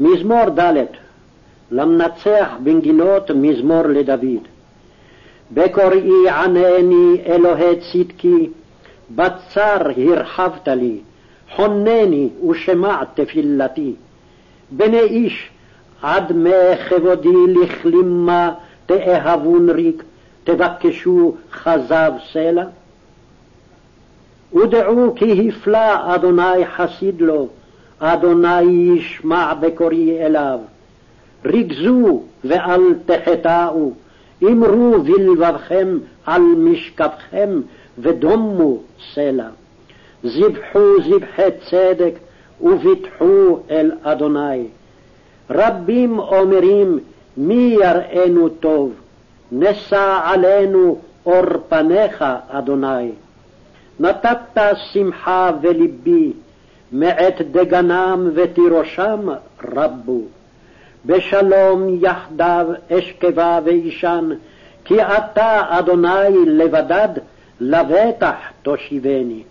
מזמור ד' למנצח בנגינות מזמור לדוד. בקוראי ענני אלוהי צדקי, בצר הרחבת לי, חונני ושמע תפילתי. בני איש, עד מה כבודי לכלימה תאהבון ריק, תבקשו כזב סלע? ודעו כי הפלא אדוני חסיד לו, אדוני ישמע בקורי אליו. ריכזו ואל תחטאו, אמרו בלבבכם על משכבכם ודומו סלע. זבחו זבחי צדק וביטחו אל אדוני. רבים אומרים מי יראנו טוב, נשא עלינו אור פניך, אדוני. נתת שמחה ולבי, מעת דגנם ותירושם רבו. בשלום יחדיו אשכבה ואישן, כי אתה, אדוני, לבדד, לבטח תושיבני.